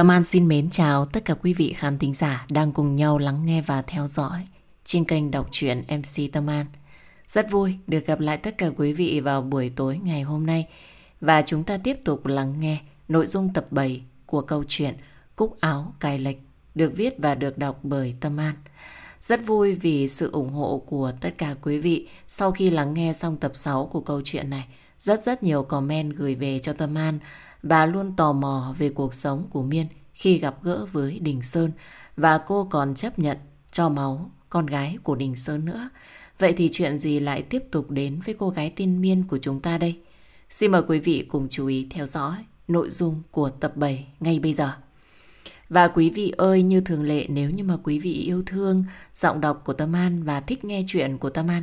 Tâm An xin mến chào tất cả quý vị khán thính giả đang cùng nhau lắng nghe và theo dõi trên kênh đọc truyện MC Tâm An. Rất vui được gặp lại tất cả quý vị vào buổi tối ngày hôm nay và chúng ta tiếp tục lắng nghe nội dung tập 7 của câu chuyện Cúc áo cài lệch được viết và được đọc bởi Tâm An. Rất vui vì sự ủng hộ của tất cả quý vị sau khi lắng nghe xong tập 6 của câu chuyện này. Rất rất nhiều comment gửi về cho Tâm An và luôn tò mò về cuộc sống của Miên khi gặp gỡ với Đình Sơn và cô còn chấp nhận cho máu con gái của Đình Sơn nữa. Vậy thì chuyện gì lại tiếp tục đến với cô gái tên Miên của chúng ta đây? Xin mời quý vị cùng chú ý theo dõi nội dung của tập 7 ngay bây giờ. Và quý vị ơi, như thường lệ nếu như mà quý vị yêu thương giọng đọc của Tâm An và thích nghe chuyện của Tâm An,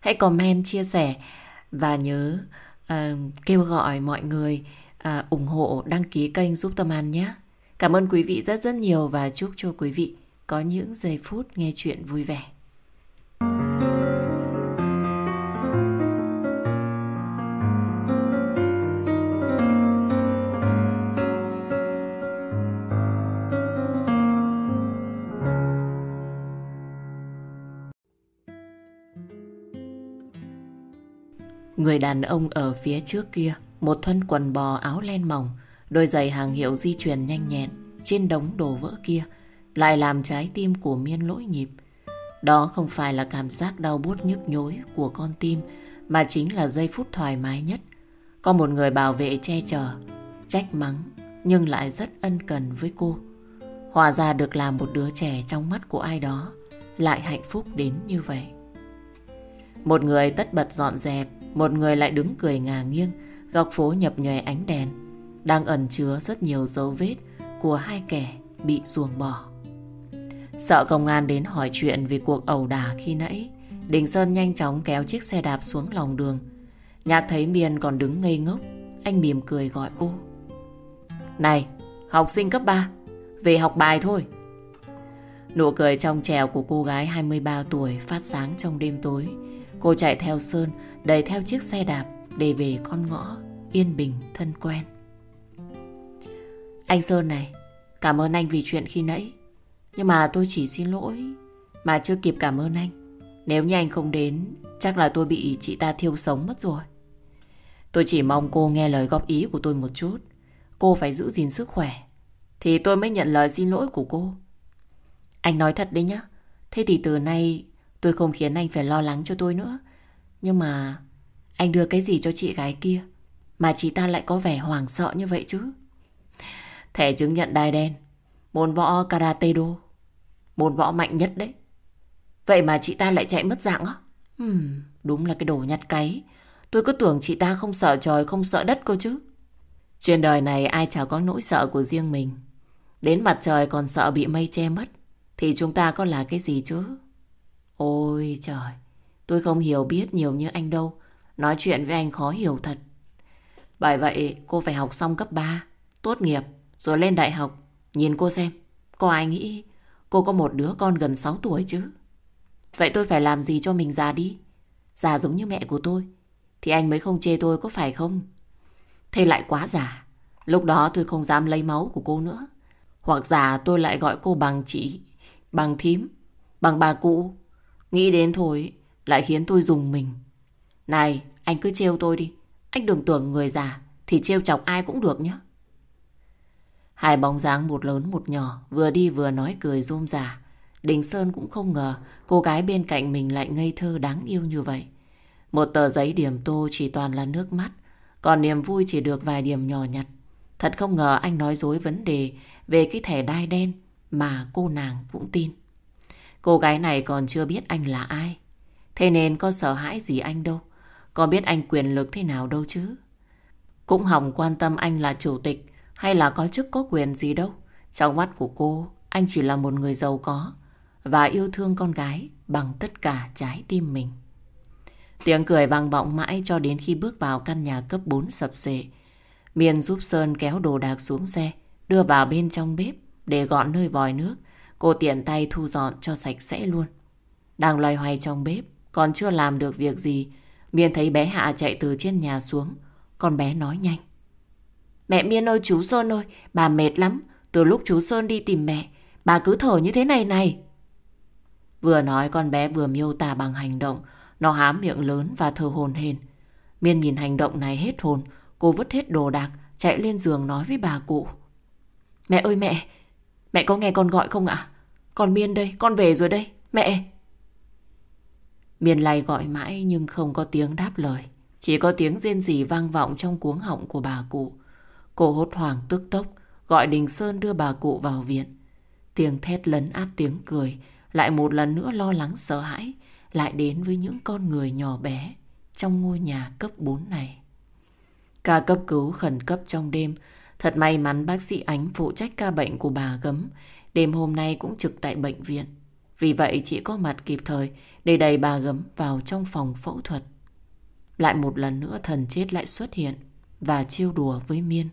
hãy comment, chia sẻ và nhớ uh, kêu gọi mọi người à, ủng hộ, đăng ký kênh giúp Tâm An nhé. Cảm ơn quý vị rất rất nhiều và chúc cho quý vị có những giây phút nghe chuyện vui vẻ. Người đàn ông ở phía trước kia, một thân quần bò áo len mỏng, đôi giày hàng hiệu di chuyển nhanh nhẹn trên đống đồ vỡ kia, lại làm trái tim của Miên lỗi nhịp. Đó không phải là cảm giác đau buốt nhức nhối của con tim, mà chính là giây phút thoải mái nhất. Có một người bảo vệ che chở, trách mắng, nhưng lại rất ân cần với cô. Hòa ra được làm một đứa trẻ trong mắt của ai đó, lại hạnh phúc đến như vậy. Một người tất bật dọn dẹp, một người lại đứng cười ngả nghiêng, góc phố nhập nhòe ánh đèn, đang ẩn chứa rất nhiều dấu vết của hai kẻ bị ruồng bỏ. Sợ công an đến hỏi chuyện về cuộc ẩu đả khi nãy, Đình Sơn nhanh chóng kéo chiếc xe đạp xuống lòng đường. Nhạc thấy Miên còn đứng ngây ngốc, anh mỉm cười gọi cô. Này, học sinh cấp 3, về học bài thôi. Nụ cười trong trèo của cô gái 23 tuổi phát sáng trong đêm tối. Cô chạy theo Sơn, đẩy theo chiếc xe đạp để về con ngõ yên bình thân quen. Anh Sơn này, cảm ơn anh vì chuyện khi nãy. Nhưng mà tôi chỉ xin lỗi mà chưa kịp cảm ơn anh. Nếu như anh không đến, chắc là tôi bị chị ta thiêu sống mất rồi. Tôi chỉ mong cô nghe lời góp ý của tôi một chút. Cô phải giữ gìn sức khỏe. Thì tôi mới nhận lời xin lỗi của cô. Anh nói thật đấy nhá. Thế thì từ nay tôi không khiến anh phải lo lắng cho tôi nữa. Nhưng mà anh đưa cái gì cho chị gái kia mà chị ta lại có vẻ hoảng sợ như vậy chứ? Thẻ chứng nhận đai đen, môn võ karate do, môn võ mạnh nhất đấy. Vậy mà chị ta lại chạy mất dạng á? Hmm, đúng là cái đồ nhặt cái. Tôi cứ tưởng chị ta không sợ trời, không sợ đất cô chứ. Trên đời này ai chả có nỗi sợ của riêng mình. Đến mặt trời còn sợ bị mây che mất. Thì chúng ta có là cái gì chứ? Ôi trời, tôi không hiểu biết nhiều như anh đâu. Nói chuyện với anh khó hiểu thật. Bởi vậy cô phải học xong cấp 3, tốt nghiệp, rồi lên đại học. Nhìn cô xem, có ai nghĩ cô có một đứa con gần 6 tuổi chứ? Vậy tôi phải làm gì cho mình già đi? Già giống như mẹ của tôi. Thì anh mới không chê tôi có phải không? Thế lại quá già. Lúc đó tôi không dám lấy máu của cô nữa. Hoặc già tôi lại gọi cô bằng chị, bằng thím, bằng bà cụ. Nghĩ đến thôi lại khiến tôi dùng mình. Này, anh cứ trêu tôi đi. Anh đừng tưởng người già thì trêu chọc ai cũng được nhé. Hai bóng dáng một lớn một nhỏ vừa đi vừa nói cười rôm rả. Đình Sơn cũng không ngờ cô gái bên cạnh mình lại ngây thơ đáng yêu như vậy. Một tờ giấy điểm tô chỉ toàn là nước mắt, còn niềm vui chỉ được vài điểm nhỏ nhặt. Thật không ngờ anh nói dối vấn đề về cái thẻ đai đen mà cô nàng cũng tin. Cô gái này còn chưa biết anh là ai. Thế nên có sợ hãi gì anh đâu. Có biết anh quyền lực thế nào đâu chứ. Cũng hỏng quan tâm anh là chủ tịch hay là có chức có quyền gì đâu. Trong mắt của cô, anh chỉ là một người giàu có và yêu thương con gái bằng tất cả trái tim mình. Tiếng cười vang vọng mãi cho đến khi bước vào căn nhà cấp 4 sập sệ. Miên giúp Sơn kéo đồ đạc xuống xe, đưa vào bên trong bếp để gọn nơi vòi nước. Cô tiện tay thu dọn cho sạch sẽ luôn. Đang loay hoay trong bếp, còn chưa làm được việc gì. Miên thấy bé Hạ chạy từ trên nhà xuống. Con bé nói nhanh. Mẹ Miên ơi chú Sơn ơi, bà mệt lắm. Từ lúc chú Sơn đi tìm mẹ, bà cứ thở như thế này này. Vừa nói con bé vừa miêu tả bằng hành động, nó hám miệng lớn và thở hồn hển. Miên nhìn hành động này hết hồn, cô vứt hết đồ đạc, chạy lên giường nói với bà cụ. Mẹ ơi mẹ, mẹ có nghe con gọi không ạ? Con Miên đây, con về rồi đây, mẹ miền lay gọi mãi nhưng không có tiếng đáp lời. Chỉ có tiếng rên rỉ vang vọng trong cuống họng của bà cụ. Cô hốt hoảng tức tốc, gọi Đình Sơn đưa bà cụ vào viện. Tiếng thét lấn át tiếng cười, lại một lần nữa lo lắng sợ hãi, lại đến với những con người nhỏ bé trong ngôi nhà cấp 4 này. Ca cấp cứu khẩn cấp trong đêm, thật may mắn bác sĩ Ánh phụ trách ca bệnh của bà gấm, đêm hôm nay cũng trực tại bệnh viện. Vì vậy chị có mặt kịp thời để đẩy bà gấm vào trong phòng phẫu thuật. Lại một lần nữa thần chết lại xuất hiện và chiêu đùa với Miên.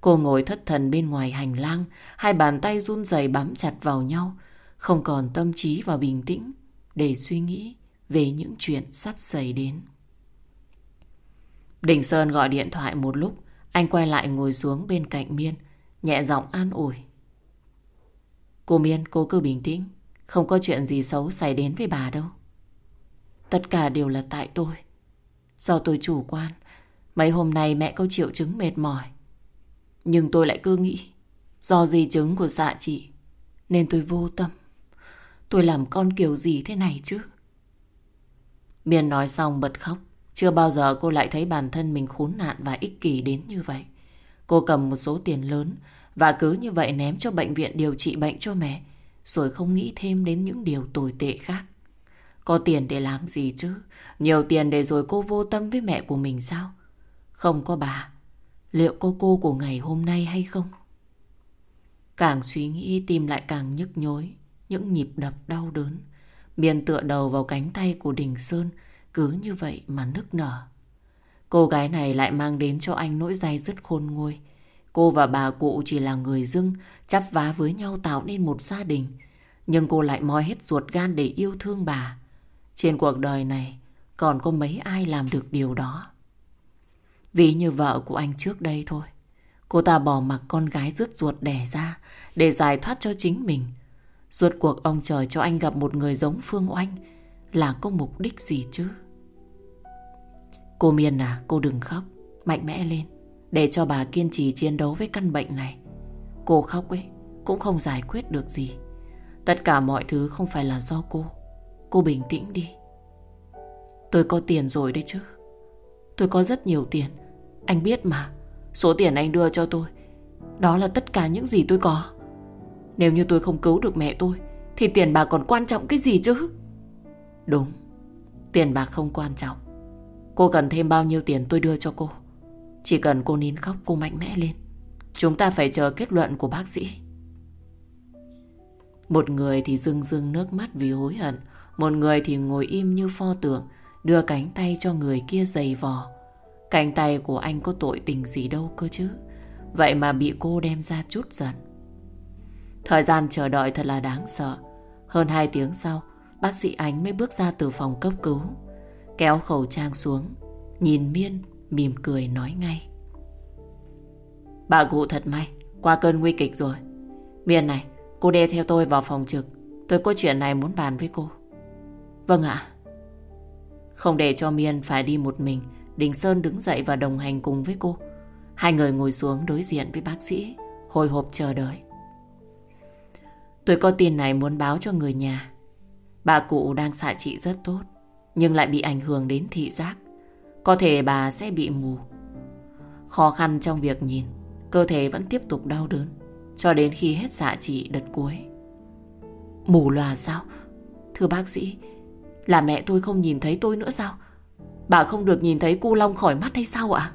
Cô ngồi thất thần bên ngoài hành lang, hai bàn tay run rẩy bám chặt vào nhau, không còn tâm trí và bình tĩnh để suy nghĩ về những chuyện sắp xảy đến. Đình Sơn gọi điện thoại một lúc, anh quay lại ngồi xuống bên cạnh Miên, nhẹ giọng an ủi. Cô Miên, cô cứ bình tĩnh, không có chuyện gì xấu xảy đến với bà đâu. Tất cả đều là tại tôi. Do tôi chủ quan, mấy hôm nay mẹ có triệu chứng mệt mỏi. Nhưng tôi lại cứ nghĩ, do di chứng của dạ chị, nên tôi vô tâm. Tôi làm con kiểu gì thế này chứ? Miên nói xong bật khóc. Chưa bao giờ cô lại thấy bản thân mình khốn nạn và ích kỷ đến như vậy. Cô cầm một số tiền lớn và cứ như vậy ném cho bệnh viện điều trị bệnh cho mẹ, rồi không nghĩ thêm đến những điều tồi tệ khác. Có tiền để làm gì chứ? Nhiều tiền để rồi cô vô tâm với mẹ của mình sao? Không có bà, liệu có cô của ngày hôm nay hay không? Càng suy nghĩ tim lại càng nhức nhối, những nhịp đập đau đớn. Miền tựa đầu vào cánh tay của Đình Sơn, cứ như vậy mà nức nở. Cô gái này lại mang đến cho anh nỗi dai dứt khôn nguôi. Cô và bà cụ chỉ là người dưng, chắp vá với nhau tạo nên một gia đình. Nhưng cô lại moi hết ruột gan để yêu thương bà. Trên cuộc đời này, còn có mấy ai làm được điều đó. Vì như vợ của anh trước đây thôi. Cô ta bỏ mặc con gái rứt ruột đẻ ra để giải thoát cho chính mình. Suốt cuộc ông trời cho anh gặp một người giống Phương Oanh là có mục đích gì chứ? Cô Miên à, cô đừng khóc, mạnh mẽ lên, để cho bà kiên trì chiến đấu với căn bệnh này. Cô khóc ấy, cũng không giải quyết được gì. Tất cả mọi thứ không phải là do cô. Cô bình tĩnh đi. Tôi có tiền rồi đấy chứ. Tôi có rất nhiều tiền. Anh biết mà, số tiền anh đưa cho tôi, đó là tất cả những gì tôi có. Nếu như tôi không cứu được mẹ tôi, thì tiền bạc còn quan trọng cái gì chứ? Đúng, tiền bạc không quan trọng. Cô cần thêm bao nhiêu tiền tôi đưa cho cô. Chỉ cần cô nín khóc cô mạnh mẽ lên. Chúng ta phải chờ kết luận của bác sĩ. Một người thì rưng rưng nước mắt vì hối hận. Một người thì ngồi im như pho tượng, đưa cánh tay cho người kia giày vò. Cánh tay của anh có tội tình gì đâu cơ chứ. Vậy mà bị cô đem ra chút giận. Thời gian chờ đợi thật là đáng sợ. Hơn 2 tiếng sau, Bác sĩ Ánh mới bước ra từ phòng cấp cứu Kéo khẩu trang xuống Nhìn Miên mỉm cười nói ngay Bà cụ thật may Qua cơn nguy kịch rồi Miên này cô đe theo tôi vào phòng trực Tôi có chuyện này muốn bàn với cô Vâng ạ. Không để cho Miên phải đi một mình, Đình Sơn đứng dậy và đồng hành cùng với cô. Hai người ngồi xuống đối diện với bác sĩ, Hồi hộp chờ đợi. Tôi có tin này muốn báo cho người nhà. Bà cụ đang xạ trị rất tốt, Nhưng lại bị ảnh hưởng đến thị giác. Có thể bà sẽ bị mù. Khó khăn trong việc nhìn, Cơ thể vẫn tiếp tục đau đớn, Cho đến khi hết xạ trị đợt cuối. Mù lòa sao? Thưa bác sĩ là mẹ tôi không nhìn thấy tôi nữa sao? Bà không được nhìn thấy cu long khỏi mắt hay sao ạ?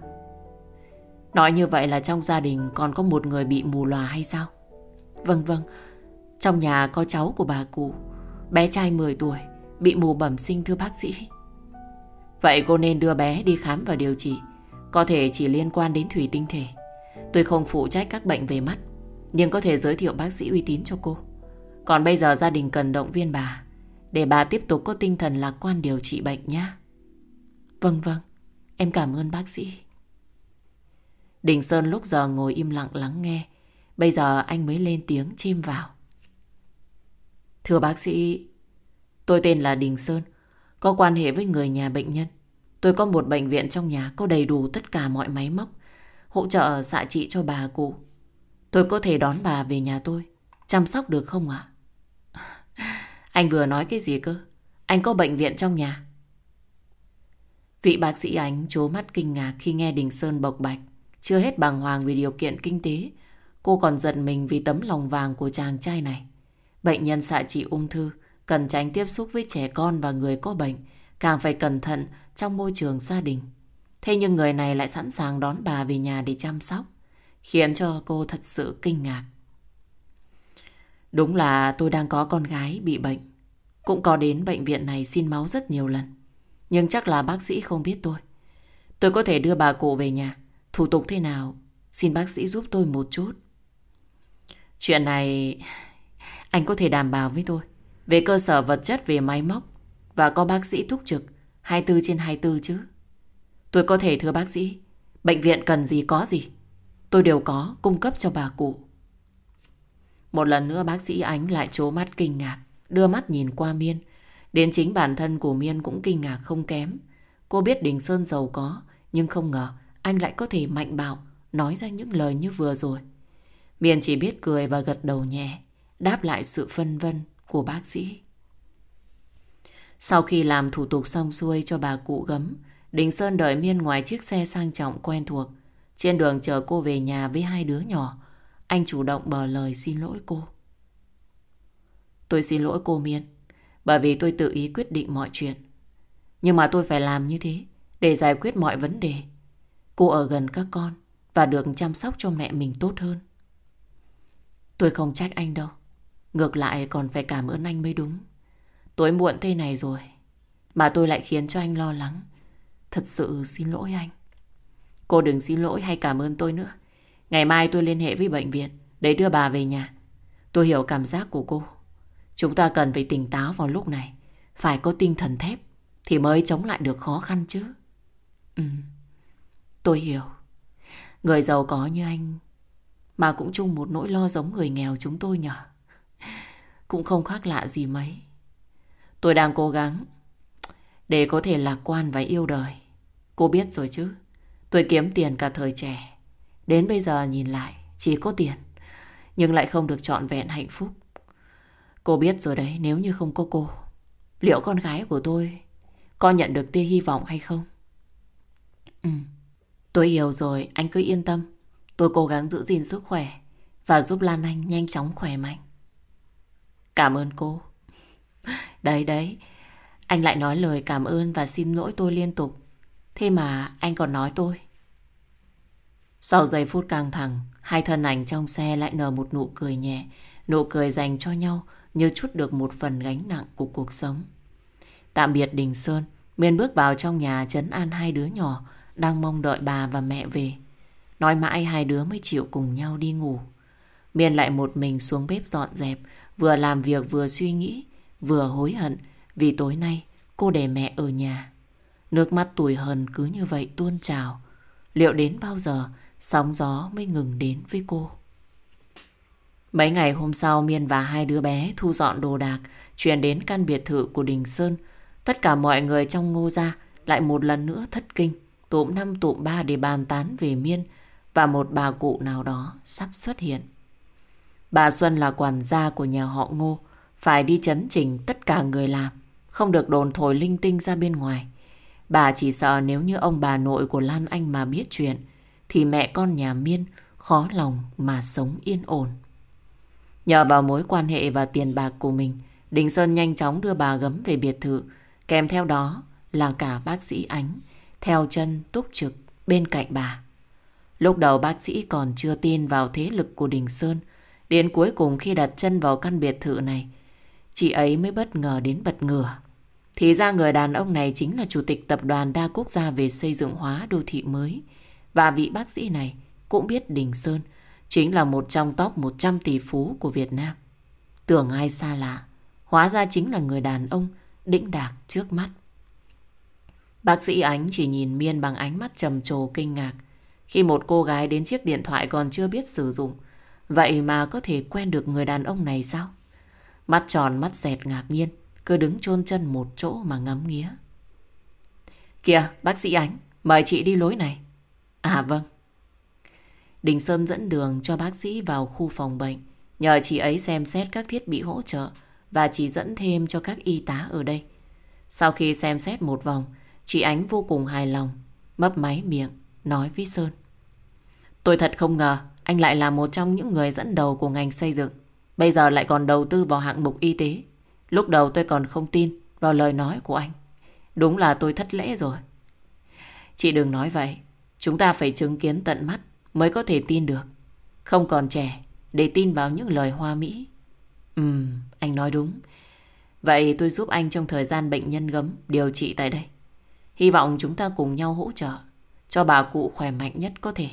Nói như vậy là trong gia đình Còn có một người bị mù lòa hay sao? Vâng vâng. Trong nhà có cháu của bà cụ. Bé trai 10 tuổi, Bị mù bẩm sinh thưa bác sĩ. Vậy cô nên đưa bé đi khám và điều trị. Có thể chỉ liên quan đến thủy tinh thể. Tôi không phụ trách các bệnh về mắt, Nhưng có thể giới thiệu bác sĩ uy tín cho cô. Còn bây giờ gia đình cần động viên bà. Để bà tiếp tục có tinh thần lạc quan điều trị bệnh nhé Vâng vâng Em cảm ơn bác sĩ Đình Sơn lúc giờ ngồi im lặng lắng nghe Bây giờ anh mới lên tiếng chim vào. Thưa bác sĩ, tôi tên là Đình Sơn, có quan hệ với người nhà bệnh nhân. Tôi có một bệnh viện trong nhà có đầy đủ tất cả mọi máy móc, hỗ trợ xạ trị cho bà cụ. Tôi có thể đón bà về nhà tôi, chăm sóc được không ạ? Anh vừa nói cái gì cơ? Anh có bệnh viện trong nhà. Vị bác sĩ ánh chố mắt kinh ngạc khi nghe Đình Sơn bộc bạch. Chưa hết bàng hoàng vì điều kiện kinh tế. Cô còn giận mình vì tấm lòng vàng của chàng trai này. Bệnh nhân xạ trị ung thư, cần tránh tiếp xúc với trẻ con và người có bệnh. Càng phải cẩn thận trong môi trường gia đình. Thế nhưng người này lại sẵn sàng đón bà về nhà để chăm sóc. Khiến cho cô thật sự kinh ngạc. Đúng là tôi đang có con gái bị bệnh. Cũng có đến bệnh viện này xin máu rất nhiều lần. Nhưng chắc là bác sĩ không biết tôi. Tôi có thể đưa bà cụ về nhà. Thủ tục thế nào? Xin bác sĩ giúp tôi một chút. Chuyện này... Anh có thể đảm bảo với tôi. Về cơ sở vật chất, về máy móc. Và có bác sĩ túc trực 24 trên 24 chứ. Tôi có thể thưa bác sĩ. Bệnh viện cần gì có gì. Tôi đều có cung cấp cho bà cụ. Một lần nữa bác sĩ Ánh lại trố mắt kinh ngạc. Đưa mắt nhìn qua Miên. Đến chính bản thân của Miên cũng kinh ngạc không kém. Cô biết Đình Sơn giàu có, nhưng không ngờ anh lại có thể mạnh bạo nói ra những lời như vừa rồi. Miên chỉ biết cười và gật đầu nhẹ, đáp lại sự phân vân của bác sĩ. Sau khi làm thủ tục xong xuôi cho bà cụ gấm, Đình Sơn đợi Miên ngoài chiếc xe sang trọng quen thuộc. Trên đường chờ cô về nhà với hai đứa nhỏ, anh chủ động bờ lời xin lỗi cô. Tôi xin lỗi cô Miên. Bởi vì tôi tự ý quyết định mọi chuyện. Nhưng mà tôi phải làm như thế để giải quyết mọi vấn đề. Cô ở gần các con và được chăm sóc cho mẹ mình tốt hơn. Tôi không trách anh đâu. Ngược lại còn phải cảm ơn anh mới đúng. Tối muộn thế này rồi, mà tôi lại khiến cho anh lo lắng. Thật sự xin lỗi anh. Cô đừng xin lỗi hay cảm ơn tôi nữa. Ngày mai tôi liên hệ với bệnh viện để đưa bà về nhà. Tôi hiểu cảm giác của cô. Chúng ta cần phải tỉnh táo vào lúc này. Phải có tinh thần thép thì mới chống lại được khó khăn chứ. Ừ, tôi hiểu. Người giàu có như anh mà cũng chung một nỗi lo giống người nghèo chúng tôi nhở. Cũng không khác lạ gì mấy. Tôi đang cố gắng để có thể lạc quan và yêu đời. Cô biết rồi chứ. Tôi kiếm tiền cả thời trẻ. Đến bây giờ nhìn lại chỉ có tiền. Nhưng lại không được trọn vẹn hạnh phúc. Cô biết rồi đấy, nếu như không có cô, liệu con gái của tôi có nhận được tia hy vọng hay không? Ừ, tôi hiểu rồi, anh cứ yên tâm. Tôi cố gắng giữ gìn sức khỏe và giúp Lan Anh nhanh chóng khỏe mạnh. Cảm ơn cô. Đấy đấy, anh lại nói lời cảm ơn và xin lỗi tôi liên tục. Thế mà anh còn nói tôi. Sau giây phút căng thẳng, hai thân ảnh trong xe lại nở một nụ cười nhẹ. Nụ cười dành cho nhau như chút được một phần gánh nặng của cuộc sống. Tạm biệt Đình Sơn, Miên bước vào trong nhà trấn an hai đứa nhỏ đang mong đợi bà và mẹ về. Nói mãi hai đứa mới chịu cùng nhau đi ngủ. Miên lại một mình xuống bếp dọn dẹp, vừa làm việc vừa suy nghĩ, vừa hối hận vì tối nay cô để mẹ ở nhà. Nước mắt tủi hờn cứ như vậy tuôn trào. Liệu đến bao giờ sóng gió mới ngừng đến với cô? Mấy ngày hôm sau, Miên và hai đứa bé thu dọn đồ đạc, chuyển đến căn biệt thự của Đình Sơn. Tất cả mọi người trong ngô gia lại một lần nữa thất kinh, tụm năm tụm ba để bàn tán về Miên và một bà cụ nào đó sắp xuất hiện. Bà Xuân là quản gia của nhà họ ngô, phải đi chấn chỉnh tất cả người làm, không được đồn thổi linh tinh ra bên ngoài. Bà chỉ sợ nếu như ông bà nội của Lan Anh mà biết chuyện thì mẹ con nhà Miên khó lòng mà sống yên ổn. Nhờ vào mối quan hệ và tiền bạc của mình, Đình Sơn nhanh chóng đưa bà gấm về biệt thự, kèm theo đó là cả bác sĩ Ánh, theo chân túc trực bên cạnh bà. Lúc đầu bác sĩ còn chưa tin vào thế lực của Đình Sơn, đến cuối cùng khi đặt chân vào căn biệt thự này, chị ấy mới bất ngờ đến bật ngửa. Thì ra người đàn ông này chính là chủ tịch tập đoàn đa quốc gia về xây dựng hóa đô thị mới. Và vị bác sĩ này cũng biết Đình Sơn chính là một trong top 100 tỷ phú của Việt Nam. Tưởng ai xa lạ, hóa ra chính là người đàn ông đĩnh đạc trước mắt. Bác sĩ Ánh chỉ nhìn Miên bằng ánh mắt trầm trồ kinh ngạc khi một cô gái đến chiếc điện thoại còn chưa biết sử dụng Vậy mà có thể quen được người đàn ông này sao? Mắt tròn mắt dẹt ngạc nhiên, cứ đứng chôn chân một chỗ mà ngắm nghía. Kìa, bác sĩ Ánh, mời chị đi lối này. À vâng. Đình Sơn dẫn đường cho bác sĩ vào khu phòng bệnh, nhờ chị ấy xem xét các thiết bị hỗ trợ và chỉ dẫn thêm cho các y tá ở đây. Sau khi xem xét một vòng, chị Ánh vô cùng hài lòng, mấp máy miệng, nói với Sơn. Tôi thật không ngờ anh lại là một trong những người dẫn đầu của ngành xây dựng. Bây giờ lại còn đầu tư vào hạng mục y tế. Lúc đầu tôi còn không tin vào lời nói của anh. Đúng là tôi thất lễ rồi. Chị đừng nói vậy. Chúng ta phải chứng kiến tận mắt mới có thể tin được. Không còn trẻ để tin vào những lời hoa mỹ. Ừm, anh nói đúng. Vậy tôi giúp anh trong thời gian bệnh nhân gấm điều trị tại đây. Hy vọng chúng ta cùng nhau hỗ trợ cho bà cụ khỏe mạnh nhất có thể.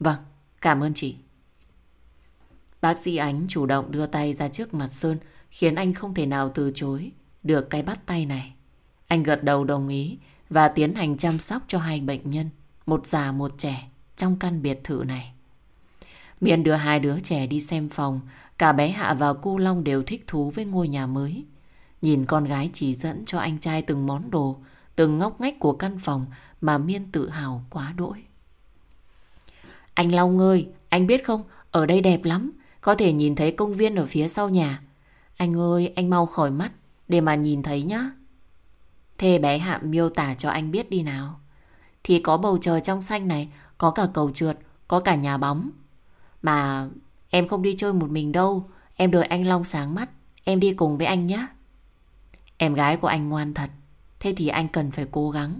Vâng, cảm ơn chị. Bác sĩ Ánh chủ động đưa tay ra trước mặt Sơn khiến anh không thể nào từ chối được cái bắt tay này. Anh gật đầu đồng ý và tiến hành chăm sóc cho hai bệnh nhân, một già một trẻ trong căn biệt thự này. Miền đưa hai đứa trẻ đi xem phòng, cả bé Hạ và cô Long đều thích thú với ngôi nhà mới. Nhìn con gái chỉ dẫn cho anh trai từng món đồ, từng ngóc ngách của căn phòng mà Miên tự hào quá đỗi. Anh Long ơi, anh biết không, ở đây đẹp lắm, có thể nhìn thấy công viên ở phía sau nhà. Anh ơi, anh mau khỏi mắt để mà nhìn thấy nhá. Thế bé Hạ miêu tả cho anh biết đi nào. Thì có bầu trời trong xanh này, có cả cầu trượt, có cả nhà bóng. Mà em không đi chơi một mình đâu, em đợi anh Long sáng mắt, em đi cùng với anh nhé. Em gái của anh ngoan thật, thế thì anh cần phải cố gắng.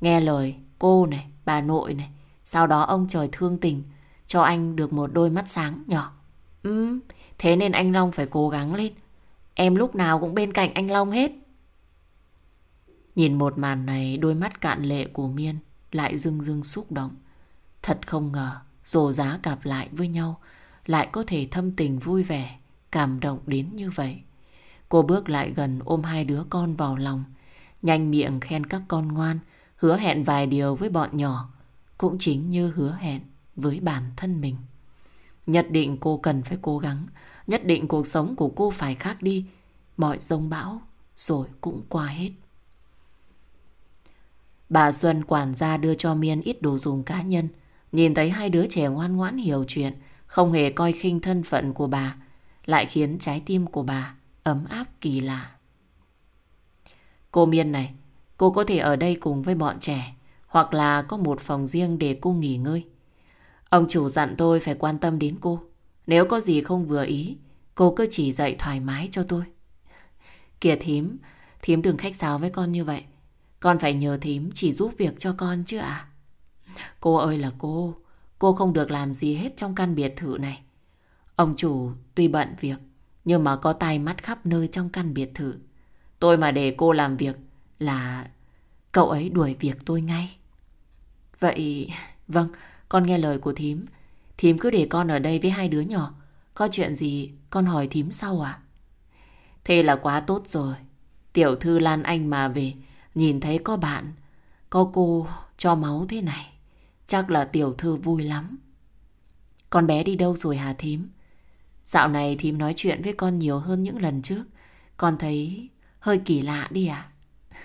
Nghe lời cô này, bà nội này, sau đó ông trời thương tình, cho anh được một đôi mắt sáng nhỏ. Ừ, thế nên anh Long phải cố gắng lên. Em lúc nào cũng bên cạnh anh Long hết. Nhìn một màn này, đôi mắt cạn lệ của Miên lại rưng rưng xúc động. Thật không ngờ, dù giá gặp lại với nhau, lại có thể thâm tình vui vẻ, cảm động đến như vậy. Cô bước lại gần ôm hai đứa con vào lòng, nhanh miệng khen các con ngoan, hứa hẹn vài điều với bọn nhỏ, cũng chính như hứa hẹn với bản thân mình. Nhất định cô cần phải cố gắng, nhất định cuộc sống của cô phải khác đi, mọi rông bão rồi cũng qua hết. Bà Xuân quản gia đưa cho Miên ít đồ dùng cá nhân, nhìn thấy hai đứa trẻ ngoan ngoãn hiểu chuyện, không hề coi khinh thân phận của bà, lại khiến trái tim của bà ấm áp kỳ lạ. Cô Miên này, cô có thể ở đây cùng với bọn trẻ, hoặc là có một phòng riêng để cô nghỉ ngơi. Ông chủ dặn tôi phải quan tâm đến cô. Nếu có gì không vừa ý, cô cứ chỉ dạy thoải mái cho tôi. Kìa thím, thím đừng khách sáo với con như vậy. Con phải nhờ thím chỉ giúp việc cho con chứ à? Cô ơi là cô, cô không được làm gì hết trong căn biệt thự này. Ông chủ tuy bận việc, nhưng mà có tay mắt khắp nơi trong căn biệt thự. Tôi mà để cô làm việc là cậu ấy đuổi việc tôi ngay. Vậy, vâng, con nghe lời của thím. Thím cứ để con ở đây với hai đứa nhỏ. Có chuyện gì con hỏi thím sau à? Thế là quá tốt rồi. Tiểu thư Lan Anh mà về, nhìn thấy có bạn, có cô cho máu thế này. Chắc là tiểu thư vui lắm. Con bé đi đâu rồi hả thím? Dạo này thím nói chuyện với con nhiều hơn những lần trước. Con thấy hơi kỳ lạ đi à?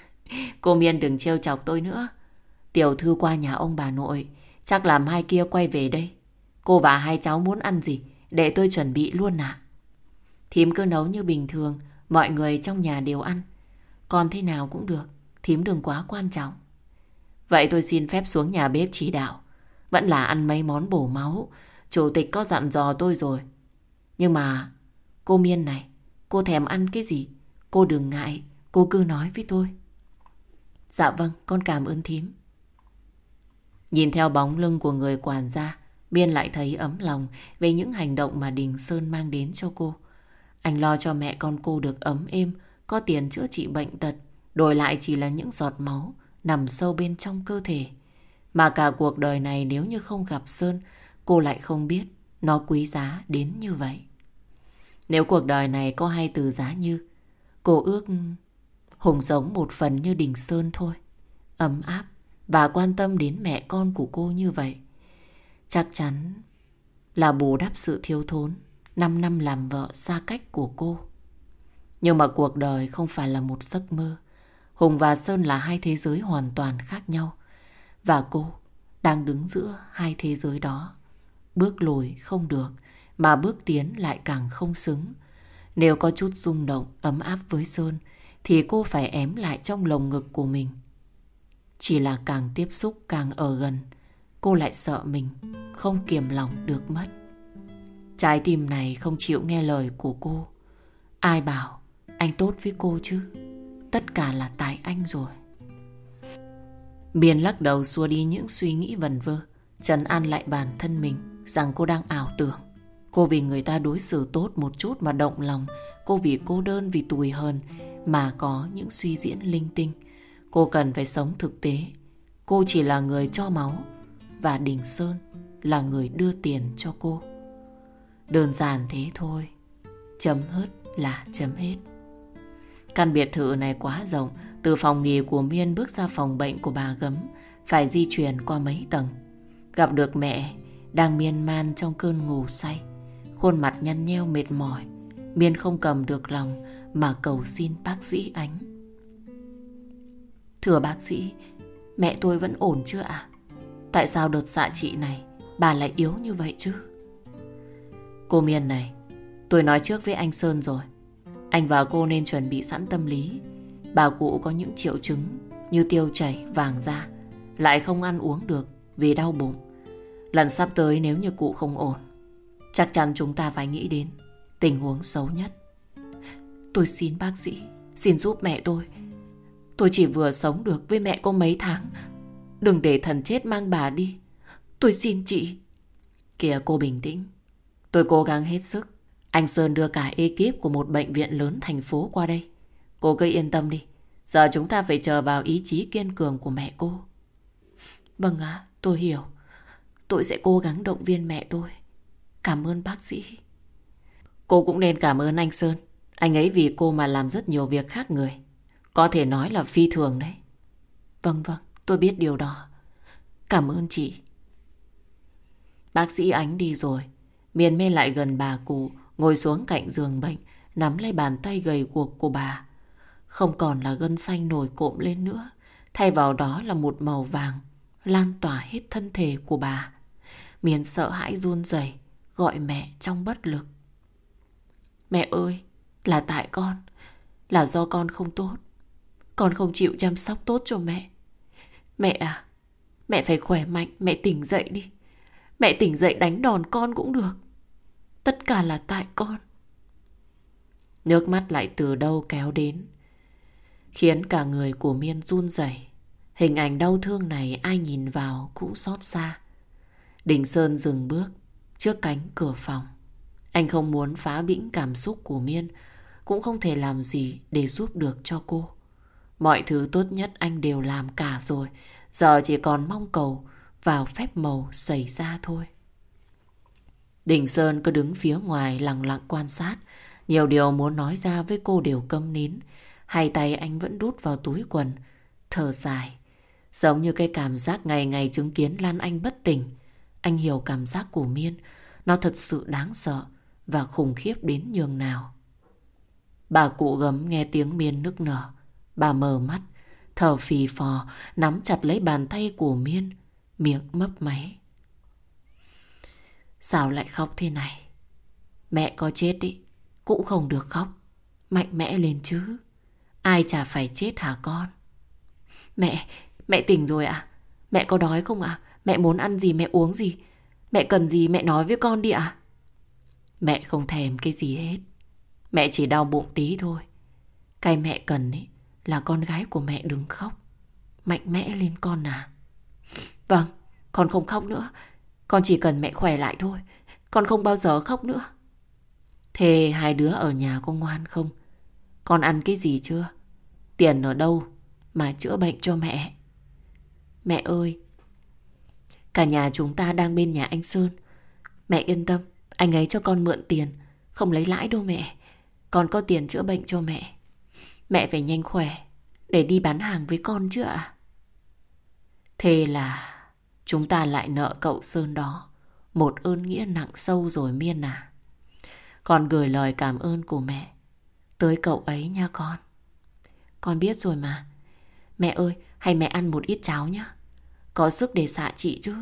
Cô Miên đừng trêu chọc tôi nữa. Tiểu thư qua nhà ông bà nội, chắc làm hai kia quay về đây. Cô và hai cháu muốn ăn gì, để tôi chuẩn bị luôn ạ. Thím cứ nấu như bình thường, mọi người trong nhà đều ăn. Còn thế nào cũng được, thím đừng quá quan trọng. Vậy tôi xin phép xuống nhà bếp chỉ đạo. Vẫn là ăn mấy món bổ máu, chủ tịch có dặn dò tôi rồi. Nhưng mà, cô Miên này, cô thèm ăn cái gì? Cô đừng ngại, cô cứ nói với tôi. Dạ vâng, con cảm ơn thím. Nhìn theo bóng lưng của người quản gia, Biên lại thấy ấm lòng về những hành động mà Đình Sơn mang đến cho cô. Anh lo cho mẹ con cô được ấm êm, có tiền chữa trị bệnh tật, đổi lại chỉ là những giọt máu nằm sâu bên trong cơ thể. Mà cả cuộc đời này nếu như không gặp Sơn, cô lại không biết nó quý giá đến như vậy. Nếu cuộc đời này có hai từ giá như, cô ước Hùng giống một phần như Đình Sơn thôi. Ấm áp và quan tâm đến mẹ con của cô như vậy. Chắc chắn là bù đắp sự thiếu thốn 5 năm làm vợ xa cách của cô. Nhưng mà cuộc đời không phải là một giấc mơ. Hùng và Sơn là hai thế giới hoàn toàn khác nhau. Và cô đang đứng giữa hai thế giới đó. Bước lùi không được, mà bước tiến lại càng không xứng. Nếu có chút rung động, ấm áp với Sơn, thì cô phải ém lại trong lồng ngực của mình. Chỉ là càng tiếp xúc càng ở gần, cô lại sợ mình không kiềm lòng được mất. Trái tim này không chịu nghe lời của cô. Ai bảo anh tốt với cô chứ? Tất cả là tại anh rồi. Biên lắc đầu xua đi những suy nghĩ vần vơ, Trần an lại bản thân mình rằng cô đang ảo tưởng. Cô vì người ta đối xử tốt một chút mà động lòng, cô vì cô đơn vì tủi hờn mà có những suy diễn linh tinh. Cô cần phải sống thực tế. Cô chỉ là người cho máu và Đình Sơn là người đưa tiền cho cô. Đơn giản thế thôi. Chấm hết là chấm hết. Căn biệt thự này quá rộng, từ phòng nghỉ của Miên bước ra phòng bệnh của bà Gấm, phải di chuyển qua mấy tầng. Gặp được mẹ, đang miên man trong cơn ngủ say. Khuôn mặt nhăn nheo mệt mỏi, Miên không cầm được lòng mà cầu xin bác sĩ ánh. Thưa bác sĩ, mẹ tôi vẫn ổn chưa ạ? Tại sao đợt xạ trị này bà lại yếu như vậy chứ? Cô Miên này, tôi nói trước với anh Sơn rồi. Anh và cô nên chuẩn bị sẵn tâm lý. Bà cụ có những triệu chứng như tiêu chảy, vàng da, lại không ăn uống được vì đau bụng. Lần sắp tới nếu như cụ không ổn, chắc chắn chúng ta phải nghĩ đến tình huống xấu nhất. Tôi xin bác sĩ, xin giúp mẹ tôi. Tôi chỉ vừa sống được với mẹ có mấy tháng. Đừng để thần chết mang bà đi. Tôi xin chị. Kìa cô bình tĩnh. Tôi cố gắng hết sức. Anh Sơn đưa cả ekip của một bệnh viện lớn thành phố qua đây. Cô cứ yên tâm đi. Giờ chúng ta phải chờ vào ý chí kiên cường của mẹ cô. Vâng ạ, tôi hiểu. Tôi sẽ cố gắng động viên mẹ tôi. Cảm ơn bác sĩ. Cô cũng nên cảm ơn anh Sơn. Anh ấy vì cô mà làm rất nhiều việc khác người. Có thể nói là phi thường đấy. Vâng vâng, tôi biết điều đó. Cảm ơn chị. Bác sĩ Ánh đi rồi. Miền mê lại gần bà cụ, ngồi xuống cạnh giường bệnh, nắm lấy bàn tay gầy guộc của bà. Không còn là gân xanh nổi cộm lên nữa, thay vào đó là một màu vàng, lan tỏa hết thân thể của bà. Miền sợ hãi run rẩy gọi mẹ trong bất lực. Mẹ ơi, là tại con, là do con không tốt. Con không chịu chăm sóc tốt cho mẹ. Mẹ à, mẹ phải khỏe mạnh, mẹ tỉnh dậy đi. Mẹ tỉnh dậy đánh đòn con cũng được. Cả là tại con. Nước mắt lại từ đâu kéo đến. Khiến cả người của Miên run rẩy. Hình ảnh đau thương này ai nhìn vào cũng xót xa. Đình Sơn dừng bước trước cánh cửa phòng. Anh không muốn phá bĩnh cảm xúc của Miên, cũng không thể làm gì để giúp được cho cô. Mọi thứ tốt nhất anh đều làm cả rồi, giờ chỉ còn mong cầu vào phép màu xảy ra thôi. Đình Sơn cứ đứng phía ngoài lặng lặng quan sát, nhiều điều muốn nói ra với cô đều câm nín. Hai tay anh vẫn đút vào túi quần, thở dài. Giống như cái cảm giác ngày ngày chứng kiến Lan Anh bất tỉnh. Anh hiểu cảm giác của Miên, nó thật sự đáng sợ và khủng khiếp đến nhường nào. Bà cụ gấm nghe tiếng Miên nức nở. Bà mờ mắt, thở phì phò, nắm chặt lấy bàn tay của Miên, miệng mấp máy. Sao lại khóc thế này? Mẹ có chết ý cũng không được khóc. Mạnh mẽ lên chứ. Ai chả phải chết hả con? Mẹ, mẹ tỉnh rồi ạ? À? Mẹ có đói không ạ? À? Mẹ muốn ăn gì, mẹ uống gì? Mẹ cần gì mẹ nói với con đi ạ? À? Mẹ không thèm cái gì hết. Mẹ chỉ đau bụng tí thôi. Cái mẹ cần ấy là con gái của mẹ đừng khóc. Mạnh mẽ lên con à. Vâng, con không khóc nữa. Con chỉ cần mẹ khỏe lại thôi. Con không bao giờ khóc nữa. Thế hai đứa ở nhà có ngoan không? Con ăn cái gì chưa? Tiền ở đâu mà chữa bệnh cho mẹ? Mẹ ơi, cả nhà chúng ta đang bên nhà anh Sơn. Mẹ yên tâm, anh ấy cho con mượn tiền, không lấy lãi đâu mẹ. Con có tiền chữa bệnh cho mẹ. Mẹ phải nhanh khỏe để đi bán hàng với con chứ ạ? Thế là chúng ta lại nợ cậu Sơn đó một ơn nghĩa nặng sâu rồi Miên à. Con gửi lời cảm ơn của mẹ tới cậu ấy nha con. Con biết rồi mà. Mẹ ơi, hay mẹ ăn một ít cháo nhá Có sức để xạ chị chứ.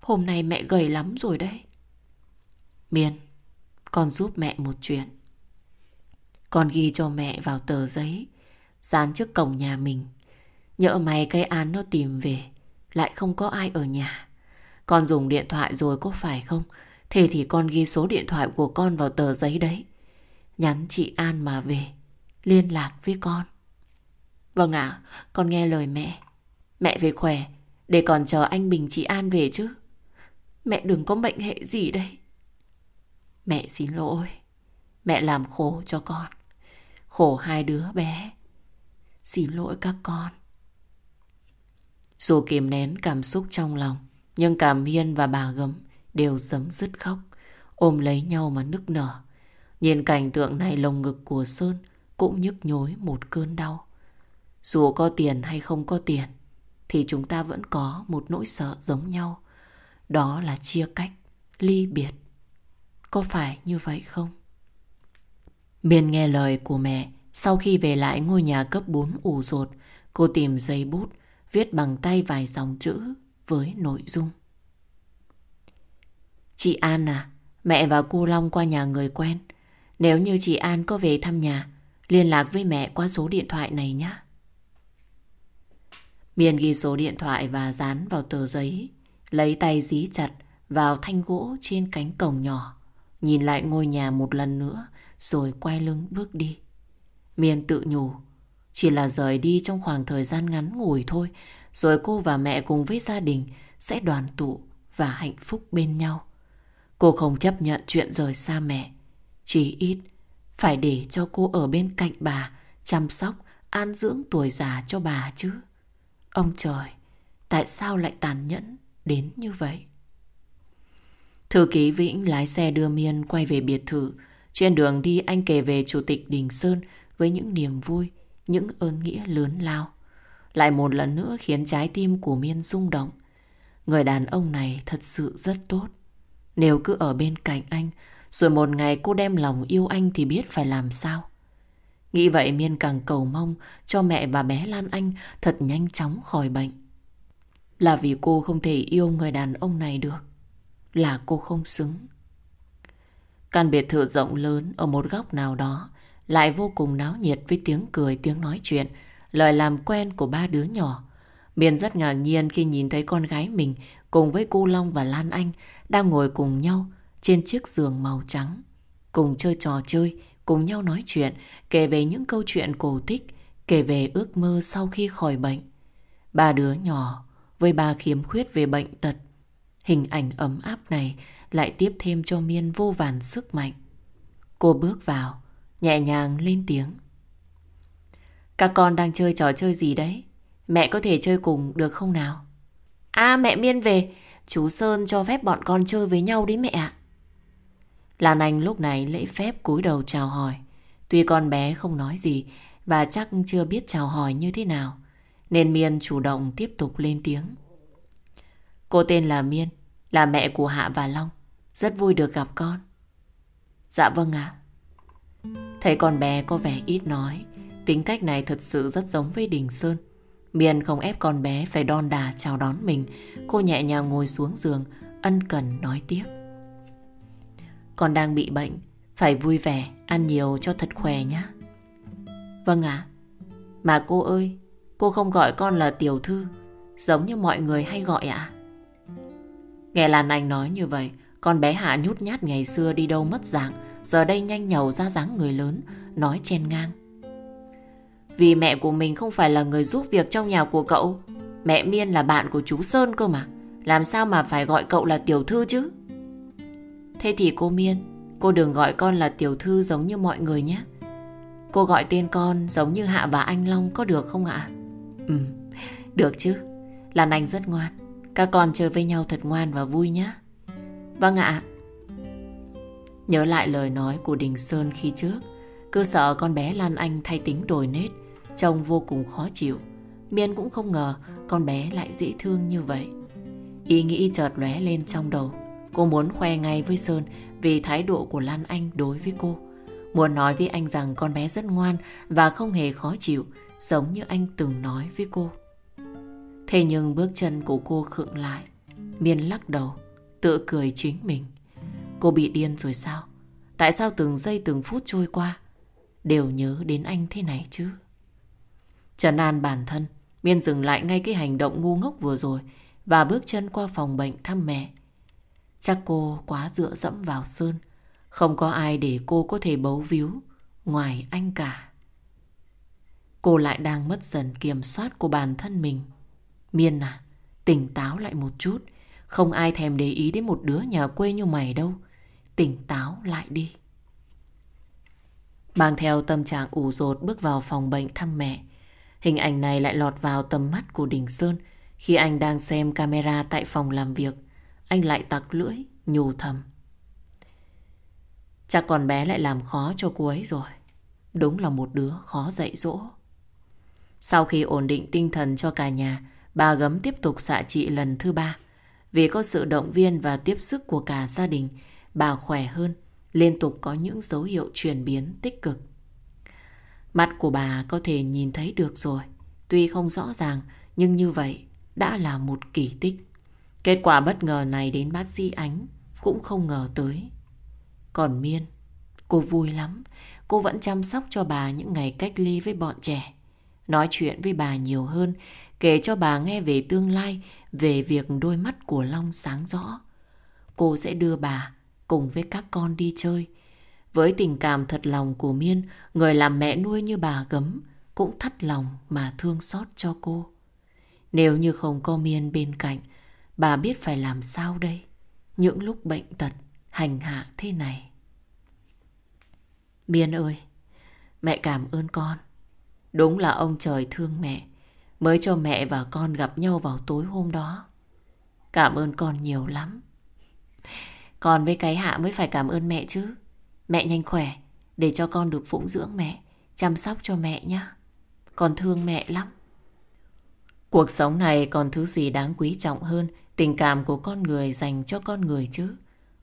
Hôm nay mẹ gầy lắm rồi đấy. Miên, con giúp mẹ một chuyện. Con ghi cho mẹ vào tờ giấy, dán trước cổng nhà mình. Nhỡ mày cây án nó tìm về, lại không có ai ở nhà. Con dùng điện thoại rồi có phải không? Thế thì con ghi số điện thoại của con vào tờ giấy đấy. Nhắn chị An mà về, liên lạc với con. Vâng ạ, con nghe lời mẹ. Mẹ về khỏe, để còn chờ anh Bình chị An về chứ. Mẹ đừng có mệnh hệ gì đây. Mẹ xin lỗi. Mẹ làm khổ cho con. Khổ hai đứa bé. Xin lỗi các con. Dù kìm nén cảm xúc trong lòng, nhưng cả Miên và bà Gấm đều dấm dứt khóc, ôm lấy nhau mà nức nở. Nhìn cảnh tượng này lồng ngực của Sơn cũng nhức nhối một cơn đau. Dù có tiền hay không có tiền, thì chúng ta vẫn có một nỗi sợ giống nhau. Đó là chia cách, ly biệt. Có phải như vậy không? Miên nghe lời của mẹ, sau khi về lại ngôi nhà cấp 4 ủ rột, cô tìm giấy bút, viết bằng tay vài dòng chữ với nội dung. Chị An à, mẹ và cô Long qua nhà người quen. Nếu như chị An có về thăm nhà, liên lạc với mẹ qua số điện thoại này nhé. Miền ghi số điện thoại và dán vào tờ giấy, lấy tay dí chặt vào thanh gỗ trên cánh cổng nhỏ, nhìn lại ngôi nhà một lần nữa rồi quay lưng bước đi. Miền tự nhủ, chỉ là rời đi trong khoảng thời gian ngắn ngủi thôi, rồi cô và mẹ cùng với gia đình sẽ đoàn tụ và hạnh phúc bên nhau. Cô không chấp nhận chuyện rời xa mẹ. Chỉ ít, phải để cho cô ở bên cạnh bà, chăm sóc, an dưỡng tuổi già cho bà chứ. Ông trời, tại sao lại tàn nhẫn đến như vậy? Thư ký Vĩnh lái xe đưa Miên quay về biệt thự. Trên đường đi anh kể về Chủ tịch Đình Sơn với những niềm vui, những ơn nghĩa lớn lao. Lại một lần nữa khiến trái tim của Miên rung động. Người đàn ông này thật sự rất tốt. Nếu cứ ở bên cạnh anh, rồi một ngày cô đem lòng yêu anh thì biết phải làm sao. Nghĩ vậy Miên càng cầu mong cho mẹ và bé Lan Anh thật nhanh chóng khỏi bệnh. Là vì cô không thể yêu người đàn ông này được. Là cô không xứng. Căn biệt thự rộng lớn ở một góc nào đó lại vô cùng náo nhiệt với tiếng cười, tiếng nói chuyện, lời làm quen của ba đứa nhỏ. Miên rất ngạc nhiên khi nhìn thấy con gái mình cùng với cô Long và Lan Anh đang ngồi cùng nhau trên chiếc giường màu trắng. Cùng chơi trò chơi, cùng nhau nói chuyện, kể về những câu chuyện cổ tích, kể về ước mơ sau khi khỏi bệnh. Ba đứa nhỏ với ba khiếm khuyết về bệnh tật. Hình ảnh ấm áp này lại tiếp thêm cho Miên vô vàn sức mạnh. Cô bước vào, nhẹ nhàng lên tiếng. Các con đang chơi trò chơi gì đấy? Mẹ có thể chơi cùng được không nào? À mẹ Miên về, chú Sơn cho phép bọn con chơi với nhau đấy mẹ ạ. Lan Anh lúc này lễ phép cúi đầu chào hỏi. Tuy con bé không nói gì và chắc chưa biết chào hỏi như thế nào, nên Miên chủ động tiếp tục lên tiếng. Cô tên là Miên, là mẹ của Hạ và Long. Rất vui được gặp con. Dạ vâng ạ. Thấy con bé có vẻ ít nói, tính cách này thật sự rất giống với Đình Sơn. Miền không ép con bé phải đon đà chào đón mình. Cô nhẹ nhàng ngồi xuống giường, ân cần nói tiếp. Con đang bị bệnh, phải vui vẻ, ăn nhiều cho thật khỏe nhé. Vâng ạ. Mà cô ơi, cô không gọi con là tiểu thư, giống như mọi người hay gọi ạ. Nghe Lan Anh nói như vậy, con bé Hạ nhút nhát ngày xưa đi đâu mất dạng, giờ đây nhanh nhầu ra dáng người lớn, nói chen ngang. Vì mẹ của mình không phải là người giúp việc trong nhà của cậu. Mẹ Miên là bạn của chú Sơn cơ mà. Làm sao mà phải gọi cậu là tiểu thư chứ? Thế thì cô Miên, cô đừng gọi con là tiểu thư giống như mọi người nhé. Cô gọi tên con giống như Hạ và anh Long có được không ạ? Ừ, được chứ. Lan Anh rất ngoan. Các con chơi với nhau thật ngoan và vui nhé. Vâng ạ. Nhớ lại lời nói của Đình Sơn khi trước, cứ sợ con bé Lan Anh thay tính đổi nết, trông vô cùng khó chịu. Miên cũng không ngờ con bé lại dễ thương như vậy. Ý nghĩ chợt lóe lên trong đầu. Cô muốn khoe ngay với Sơn vì thái độ của Lan Anh đối với cô. Muốn nói với anh rằng con bé rất ngoan và không hề khó chịu, giống như anh từng nói với cô. Thế nhưng bước chân của cô khựng lại. Miên lắc đầu, tự cười chính mình. Cô bị điên rồi sao? Tại sao từng giây từng phút trôi qua đều nhớ đến anh thế này chứ? Trần an bản thân, Miên dừng lại ngay cái hành động ngu ngốc vừa rồi và bước chân qua phòng bệnh thăm mẹ. Chắc cô quá dựa dẫm vào Sơn. Không có ai để cô có thể bấu víu ngoài anh cả. Cô lại đang mất dần kiểm soát của bản thân mình. Miên à, tỉnh táo lại một chút. Không ai thèm để ý đến một đứa nhà quê như mày đâu. Tỉnh táo lại đi. Mang theo tâm trạng ủ rột bước vào phòng bệnh thăm mẹ. Hình ảnh này lại lọt vào tầm mắt của Đình Sơn khi anh đang xem camera tại phòng làm việc. Anh lại tặc lưỡi, nhù thầm. Chắc con bé lại làm khó cho cô ấy rồi. Đúng là một đứa khó dạy dỗ. Sau khi ổn định tinh thần cho cả nhà, bà gấm tiếp tục xạ trị lần thứ ba. Vì có sự động viên và tiếp sức của cả gia đình, bà khỏe hơn, liên tục có những dấu hiệu chuyển biến tích cực. Mắt của bà có thể nhìn thấy được rồi, tuy không rõ ràng, nhưng như vậy đã là một kỳ tích. Kết quả bất ngờ này đến bác sĩ Ánh cũng không ngờ tới. Còn Miên, cô vui lắm, cô vẫn chăm sóc cho bà những ngày cách ly với bọn trẻ. Nói chuyện với bà nhiều hơn, kể cho bà nghe về tương lai, về việc đôi mắt của Long sáng rõ. Cô sẽ đưa bà cùng với các con đi chơi. Với tình cảm thật lòng của Miên, người làm mẹ nuôi như bà gấm cũng thắt lòng mà thương xót cho cô. Nếu như không có Miên bên cạnh, bà biết phải làm sao đây? Những lúc bệnh tật, hành hạ thế này. Miên ơi, mẹ cảm ơn con. Đúng là ông trời thương mẹ, mới cho mẹ và con gặp nhau vào tối hôm đó. Cảm ơn con nhiều lắm. Con với cái hạ mới phải cảm ơn mẹ chứ. Mẹ nhanh khỏe, để cho con được phụng dưỡng mẹ, chăm sóc cho mẹ nhé. Con thương mẹ lắm. Cuộc sống này còn thứ gì đáng quý trọng hơn tình cảm của con người dành cho con người chứ.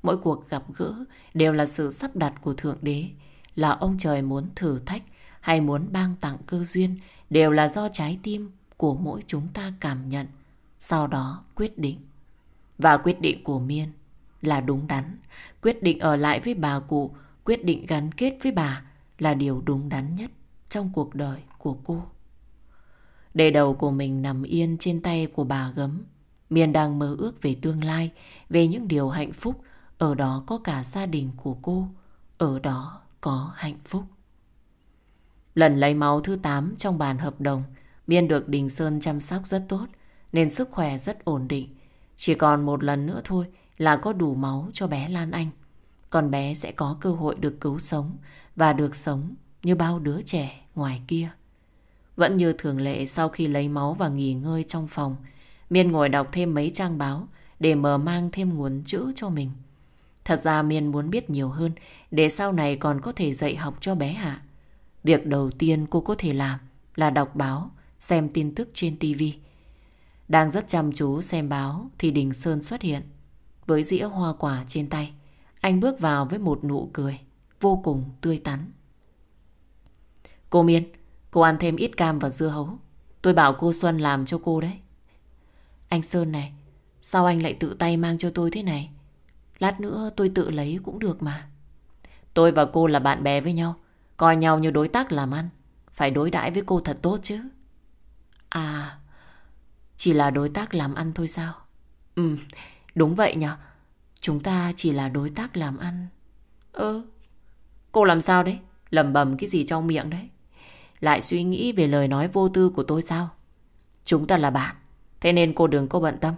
Mỗi cuộc gặp gỡ đều là sự sắp đặt của Thượng Đế, là ông trời muốn thử thách hay muốn ban tặng cơ duyên đều là do trái tim của mỗi chúng ta cảm nhận, sau đó quyết định. Và quyết định của Miên là đúng đắn, quyết định ở lại với bà cụ, quyết định gắn kết với bà là điều đúng đắn nhất trong cuộc đời của cô. Để đầu của mình nằm yên trên tay của bà gấm. Miên đang mơ ước về tương lai, về những điều hạnh phúc. Ở đó có cả gia đình của cô. Ở đó có hạnh phúc. Lần lấy máu thứ 8 trong bàn hợp đồng, Miên được Đình Sơn chăm sóc rất tốt, nên sức khỏe rất ổn định. Chỉ còn một lần nữa thôi là có đủ máu cho bé Lan Anh. còn bé sẽ có cơ hội được cứu sống và được sống như bao đứa trẻ ngoài kia. Vẫn như thường lệ sau khi lấy máu và nghỉ ngơi trong phòng, Miên ngồi đọc thêm mấy trang báo để mở mang thêm nguồn chữ cho mình. Thật ra Miên muốn biết nhiều hơn để sau này còn có thể dạy học cho bé Hạ. Việc đầu tiên cô có thể làm là đọc báo, xem tin tức trên TV. Đang rất chăm chú xem báo thì Đình Sơn xuất hiện. Với dĩa hoa quả trên tay, anh bước vào với một nụ cười vô cùng tươi tắn. Cô Miên, Cô ăn thêm ít cam và dưa hấu. Tôi bảo cô Xuân làm cho cô đấy. Anh Sơn này Sao anh lại tự tay mang cho tôi thế này? Lát nữa tôi tự lấy cũng được mà. Tôi và cô là bạn bè với nhau Coi nhau như đối tác làm ăn. Phải đối đãi với cô thật tốt chứ. À Chỉ là đối tác làm ăn thôi sao? Ừ Đúng vậy nhỉ Chúng ta chỉ là đối tác làm ăn Ơ Cô làm sao đấy Lầm bầm cái gì trong miệng đấy lại suy nghĩ về lời nói vô tư của tôi sao? Chúng ta là bạn. Thế nên cô đừng có bận tâm.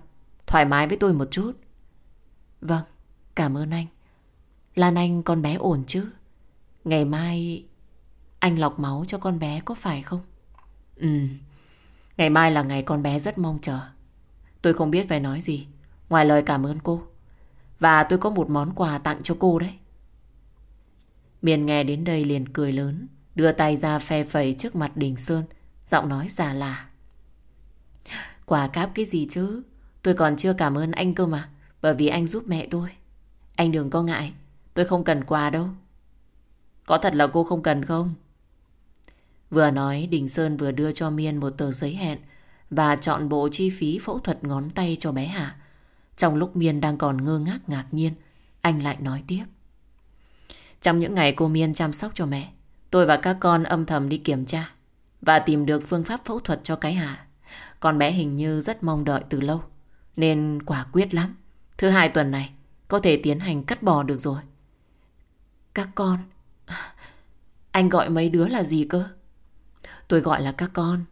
Thoải mái với tôi một chút. Vâng, cảm ơn anh. Lan Anh con bé ổn chứ? Ngày mai anh lọc máu cho con bé có phải không? Ừ, ngày mai là ngày con bé rất mong chờ. Tôi không biết phải nói gì. Ngoài lời cảm ơn cô. Và tôi có một món quà tặng cho cô đấy. Miền nghe đến đây liền cười lớn. Đưa tay ra phe phẩy trước mặt Đình Sơn, Giọng nói già là Quà cáp cái gì chứ Tôi còn chưa cảm ơn anh cơ mà. Bởi vì anh giúp mẹ tôi. Anh đừng có ngại. Tôi không cần quà đâu. Có thật là cô không cần không? Vừa nói, Đình Sơn vừa đưa cho Miên một tờ giấy hẹn và chọn bộ chi phí phẫu thuật ngón tay cho bé Hà. Trong lúc Miên đang còn ngơ ngác ngạc nhiên, anh lại nói tiếp. Trong những ngày cô Miên chăm sóc cho mẹ, tôi và các con âm thầm đi kiểm tra và tìm được phương pháp phẫu thuật cho cái Hà. Con bé hình như rất mong đợi từ lâu, nên quả quyết lắm. Thứ hai tuần này, có thể tiến hành cắt bò được rồi. Các con... Anh gọi mấy đứa là gì cơ? Tôi gọi là các con.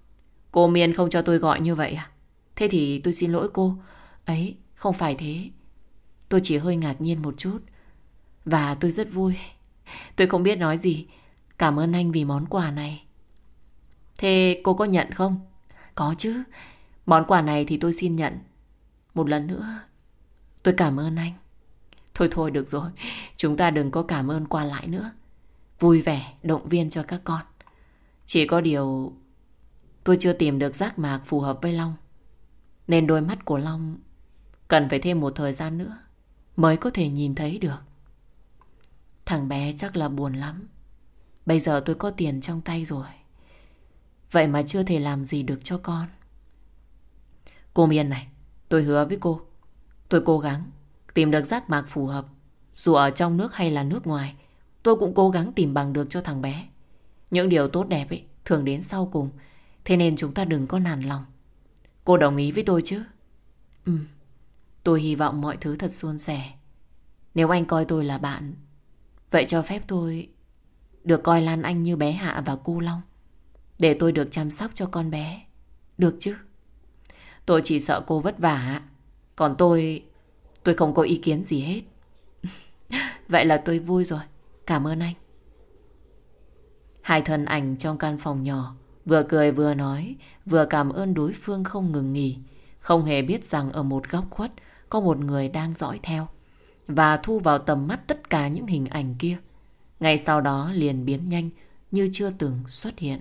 Cô Miên không cho tôi gọi như vậy à? Thế thì tôi xin lỗi cô. Ấy, không phải thế. Tôi chỉ hơi ngạc nhiên một chút. Và tôi rất vui. Tôi không biết nói gì. Cảm ơn anh vì món quà này. Thế cô có nhận không? Có chứ. Món quà này thì tôi xin nhận. Một lần nữa, tôi cảm ơn anh. Thôi thôi được rồi, chúng ta đừng có cảm ơn qua lại nữa. Vui vẻ, động viên cho các con. Chỉ có điều tôi chưa tìm được giác mạc phù hợp với Long. Nên đôi mắt của Long cần phải thêm một thời gian nữa mới có thể nhìn thấy được. Thằng bé chắc là buồn lắm. Bây giờ tôi có tiền trong tay rồi. Vậy mà chưa thể làm gì được cho con. Cô Miên này, tôi hứa với cô. Tôi cố gắng tìm được giác mạc phù hợp. Dù ở trong nước hay là nước ngoài, tôi cũng cố gắng tìm bằng được cho thằng bé. Những điều tốt đẹp ấy thường đến sau cùng. Thế nên chúng ta đừng có nản lòng. Cô đồng ý với tôi chứ? Ừm. Tôi hy vọng mọi thứ thật suôn sẻ. Nếu anh coi tôi là bạn, vậy cho phép tôi được coi Lan Anh như bé Hạ và cu Long. Để tôi được chăm sóc cho con bé. Được chứ? Tôi chỉ sợ cô vất vả. Còn tôi... Tôi không có ý kiến gì hết. Vậy là tôi vui rồi. Cảm ơn anh. Hai thân ảnh trong căn phòng nhỏ vừa cười vừa nói, vừa cảm ơn đối phương không ngừng nghỉ. Không hề biết rằng ở một góc khuất có một người đang dõi theo và thu vào tầm mắt tất cả những hình ảnh kia. Ngay sau đó liền biến nhanh như chưa từng xuất hiện.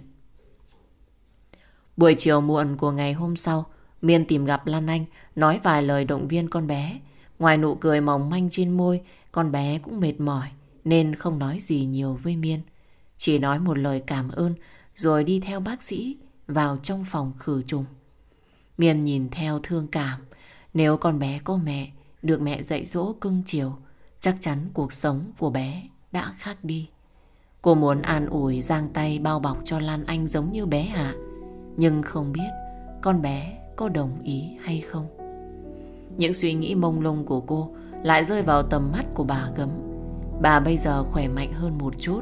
Buổi chiều muộn của ngày hôm sau, Miên tìm gặp Lan Anh, nói vài lời động viên con bé. Ngoài nụ cười mỏng manh trên môi, con bé cũng mệt mỏi, nên không nói gì nhiều với Miên. Chỉ nói một lời cảm ơn, rồi đi theo bác sĩ vào trong phòng khử trùng. Miên nhìn theo thương cảm, nếu con bé có mẹ, được mẹ dạy dỗ cưng chiều, chắc chắn cuộc sống của bé đã khác đi. Cô muốn an ủi giang tay bao bọc cho Lan Anh giống như bé Hạ, nhưng không biết con bé có đồng ý hay không. Những suy nghĩ mông lung của cô lại rơi vào tầm mắt của bà gấm. Bà bây giờ khỏe mạnh hơn một chút,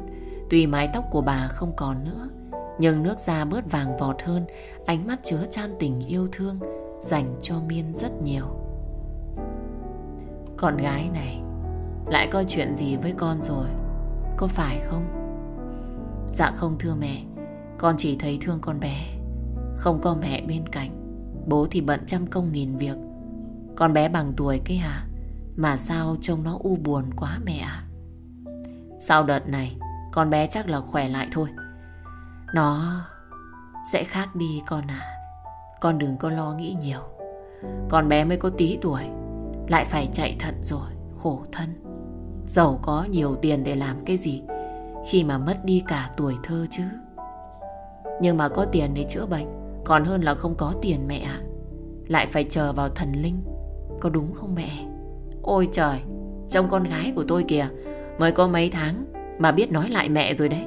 tuy mái tóc của bà không còn nữa, nhưng nước da bớt vàng vọt hơn, ánh mắt chứa chan tình yêu thương dành cho Miên rất nhiều. Con gái này lại có chuyện gì với con rồi, có phải không? Dạ không thưa mẹ, con chỉ thấy thương con bé, không có mẹ bên cạnh, bố thì bận trăm công nghìn việc. Con bé bằng tuổi cái hả? Mà sao trông nó u buồn quá mẹ ạ? Sau đợt này, con bé chắc là khỏe lại thôi. Nó sẽ khác đi con à. Con đừng có lo nghĩ nhiều. Con bé mới có tí tuổi, Lại phải chạy thận rồi, Khổ thân. Giàu có nhiều tiền để làm cái gì, Khi mà mất đi cả tuổi thơ chứ? Nhưng mà có tiền để chữa bệnh, Còn hơn là không có tiền mẹ ạ. Lại phải chờ vào thần linh, Có đúng không mẹ? Ôi trời, Trông con gái của tôi kìa, Mới có mấy tháng Mà biết nói lại mẹ rồi đấy.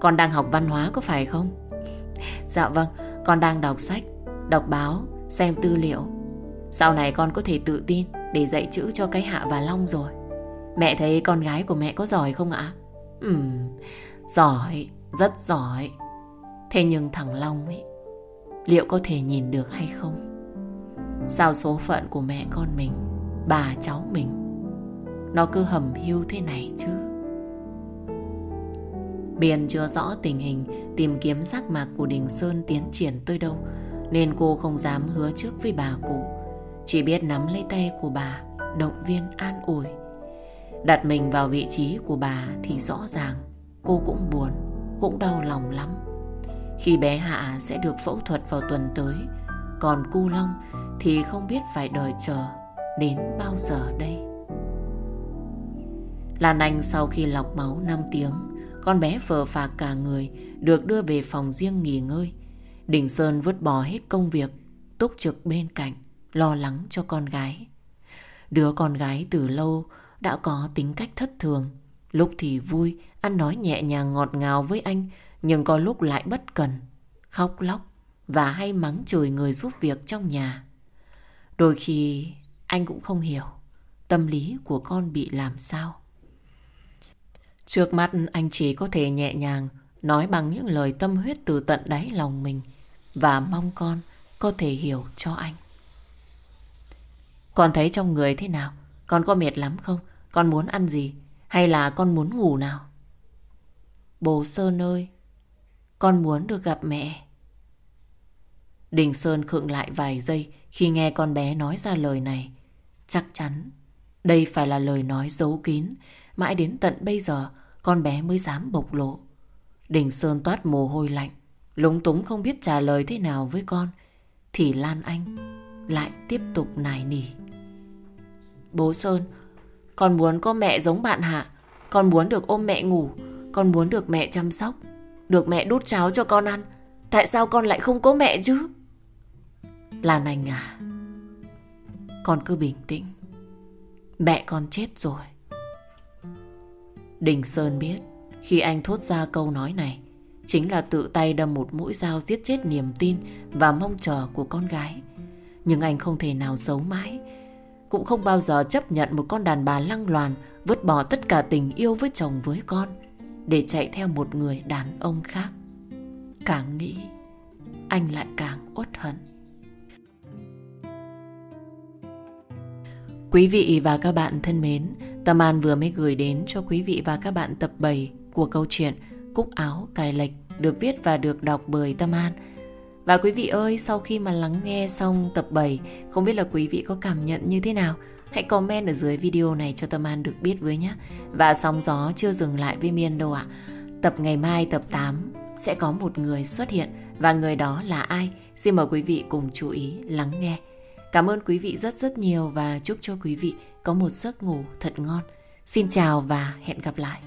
Con đang học văn hóa có phải không? Dạ vâng Con đang đọc sách đọc báo, xem tư liệu. Sau này con có thể tự tin để dạy chữ cho cái Hạ và Long rồi. Mẹ thấy con gái của mẹ có giỏi không ạ? Ừm, giỏi, rất giỏi. Thế nhưng thằng Long ấy, liệu có thể nhìn được hay không? Sao số phận của mẹ con mình, bà cháu mình, nó cứ hầm hưu thế này chứ? Biên chưa rõ tình hình tìm kiếm giác mạc của Đình Sơn tiến triển tới đâu nên cô không dám hứa trước với bà cụ Chỉ biết nắm lấy tay của bà Động viên an ủi Đặt mình vào vị trí của bà Thì rõ ràng cô cũng buồn Cũng đau lòng lắm Khi bé Hạ sẽ được phẫu thuật vào tuần tới Còn cu long thì không biết phải đợi chờ đến bao giờ đây. Lan Anh sau khi lọc máu 5 tiếng, con bé phờ phạc cả người được đưa về phòng riêng nghỉ ngơi. Đình Sơn vứt bỏ hết công việc, túc trực bên cạnh, lo lắng cho con gái. Đứa con gái từ lâu đã có tính cách thất thường. Lúc thì vui, ăn nói nhẹ nhàng ngọt ngào với anh, nhưng có lúc lại bất cần, khóc lóc và hay mắng chửi người giúp việc trong nhà. Đôi khi anh cũng không hiểu tâm lý của con bị làm sao. Trước mắt anh chỉ có thể nhẹ nhàng nói bằng những lời tâm huyết từ tận đáy lòng mình và mong con có thể hiểu cho anh. Con thấy trong người thế nào? Con có mệt lắm không? Con muốn ăn gì? Hay là con muốn ngủ nào? Bố Sơn ơi, con muốn được gặp mẹ. Đình Sơn khựng lại vài giây khi nghe con bé nói ra lời này. Chắc chắn đây phải là lời nói giấu kín. Mãi đến tận bây giờ con bé mới dám bộc lộ. Đình Sơn toát mồ hôi lạnh. Lúng túng không biết trả lời thế nào với con. Thì Lan Anh lại tiếp tục nài nỉ. Bố Sơn, con muốn có mẹ giống bạn Hạ. Con muốn được ôm mẹ ngủ. Con muốn được mẹ chăm sóc. Được mẹ đút cháo cho con ăn. Tại sao con lại không có mẹ chứ? Lan Anh à, con cứ bình tĩnh. Mẹ con chết rồi. Đình Sơn biết khi anh thốt ra câu nói này chính là tự tay đâm một mũi dao giết chết niềm tin và mong chờ của con gái. Nhưng anh không thể nào giấu mãi cũng không bao giờ chấp nhận một con đàn bà lăng loàn vứt bỏ tất cả tình yêu với chồng với con để chạy theo một người đàn ông khác. Càng nghĩ, anh lại càng uất hận. Quý vị và các bạn thân mến, Tâm An vừa mới gửi đến cho quý vị và các bạn tập 7 của câu chuyện Cúc áo cài lệch được viết và được đọc bởi Tâm An. Và quý vị ơi, sau khi mà lắng nghe xong tập 7, không biết là quý vị có cảm nhận như thế nào? Hãy comment ở dưới video này cho Tâm An được biết với nhé. Và sóng gió chưa dừng lại với Miên đâu ạ. Tập ngày mai, tập 8 sẽ có một người xuất hiện và người đó là ai? Xin mời quý vị cùng chú ý lắng nghe. Cảm ơn quý vị rất rất nhiều và chúc cho quý vị có một giấc ngủ thật ngon. Xin chào và hẹn gặp lại.